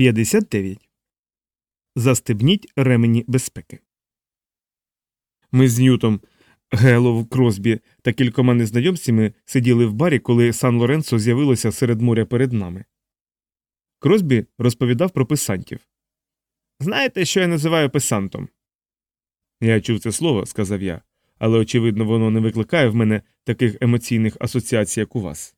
59. Застебніть ремені безпеки. Ми з Ньютом, Гелов, Кросбі та кількома незнайомцями сиділи в барі, коли Сан Лоренцо з'явилося серед моря перед нами. Кросбі розповідав про писантів. Знаєте, що я називаю писантом? Я чув це слово, сказав я, але очевидно, воно не викликає в мене таких емоційних асоціацій, як у вас.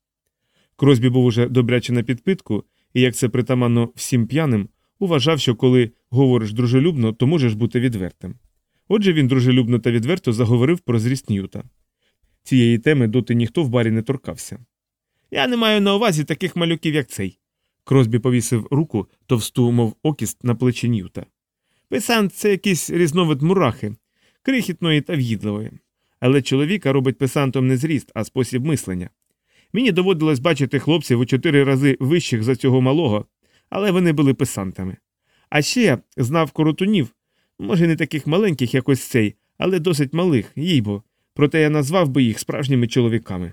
Кросбі був уже добряче на підпитку, і як це притаманно всім п'яним, уважав, що коли говориш дружелюбно, то можеш бути відвертим. Отже, він дружелюбно та відверто заговорив про зріст Ньюта. Цієї теми доти ніхто в барі не торкався. Я не маю на увазі таких малюків, як цей. Кросбі повісив руку товсту, мов окіст на плечі Ньюта. Писант це якийсь різновид мурахи, крихітної та в'їдливої. Але чоловіка робить писантом не зріст, а спосіб мислення. Мені доводилось бачити хлопців у чотири рази вищих за цього малого, але вони були писантами. А ще я знав коротунів, може, не таких маленьких, як ось цей, але досить малих, їйбо, проте я назвав би їх справжніми чоловіками.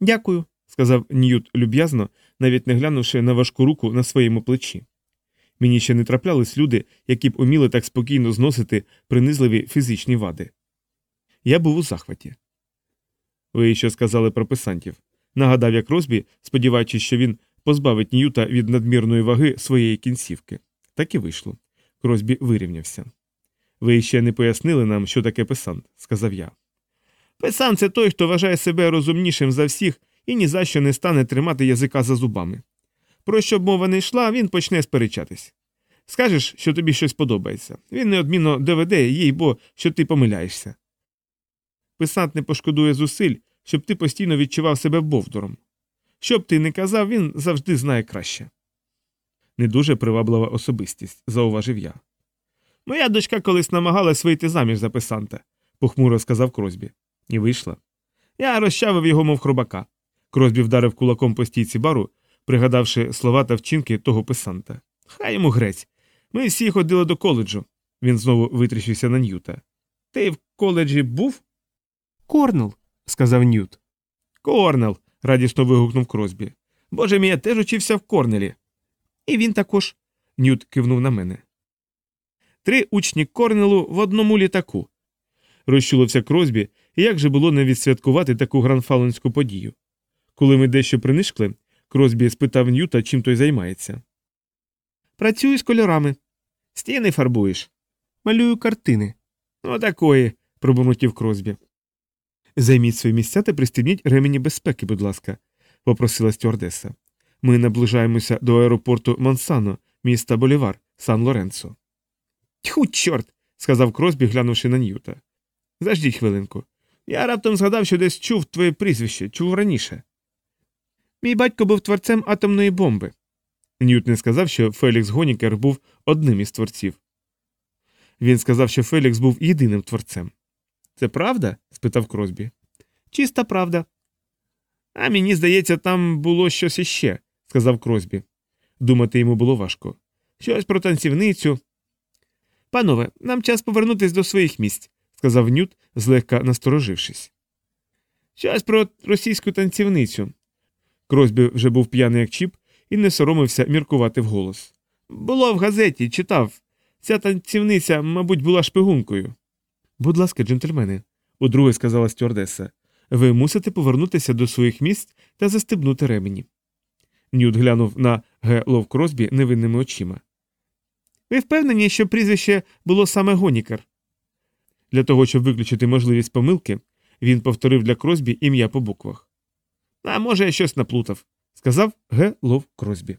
Дякую, сказав Ньют люб'язно, навіть не глянувши на важку руку на своєму плечі. Мені ще не траплялись люди, які б уміли так спокійно зносити принизливі фізичні вади. Я був у захваті. Ви що сказали про писантів? Нагадав як Розбі, сподіваючись, що він позбавить Ньюта від надмірної ваги своєї кінцівки. Так і вийшло. Кросбі вирівнявся. Ви ще не пояснили нам, що таке писант, сказав я. Писан це той, хто вважає себе розумнішим за всіх і ні за що не стане тримати язика за зубами. Про що б мова не йшла, він почне сперечатись. Скажеш, що тобі щось подобається. Він неодмінно доведе їй, бо що ти помиляєшся. Писант не пошкодує зусиль, щоб ти постійно відчував себе бовдуром. Що б ти не казав, він завжди знає краще. Не дуже приваблива особистість, зауважив я. Моя дочка колись намагалась вийти заміж за писанта, похмуро сказав Кросбі. І вийшла. Я розчавив його, мов хробака. Кросбі вдарив кулаком по стійці бару, пригадавши слова та вчинки того писанта. Хай йому грець. Ми всі ходили до коледжу. Він знову витріщився на Ньюта. Ти в коледжі був? Корнел, сказав Ньют. Корнел. радісно вигукнув Кросбі. Боже мій, я теж учився в Корнелі. І він також. Ньют кивнув на мене. Три учні Корнелу в одному літаку. Розчулився Кросбі, як же було не відсвяткувати таку гранфалонську подію. Коли ми дещо принишкли, Кросбі спитав Ньюта, чим той займається. Працюю з кольорами. Стіни фарбуєш. Малюю картини. Отакої, пробурмотів Кросбі. Займіть свої місця та пристебніть ремені безпеки, будь ласка, попросила стюардеса. Ми наближаємося до аеропорту Монсано, міста Болівар, Сан Лоренцо. Тьху, чорт, сказав Кросбі, глянувши на Ньюта. Заждіть хвилинку. Я раптом згадав, що десь чув твоє прізвище, чув раніше. Мій батько був творцем атомної бомби. Ньют не сказав, що Фелікс Гонікер був одним із творців. Він сказав, що Фелікс був єдиним творцем. Це правда? спитав Кросбі. Чиста правда. А мені здається, там було щось іще, сказав Кросбі. Думати йому було важко. Щось про танцівницю. Панове, нам час повернутися до своїх місць, сказав Нют, злегка насторожившись. Щось про російську танцівницю. Кросбі вже був п'яний як чіп і не соромився міркувати вголос. Було в газеті, читав. Ця танцівниця, мабуть, була шпигункою. Будь ласка, джентльмени, удруге сказала стюардеса, ви мусите повернутися до своїх місць та застебнути ремені. Нют глянув на Г. Лов Кросбі невинними очима. Ви впевнені, що прізвище було саме Гонікер? Для того, щоб виключити можливість помилки, він повторив для Кросбі ім'я по буквах. А може, я щось наплутав, сказав Г. Лов Кросбі.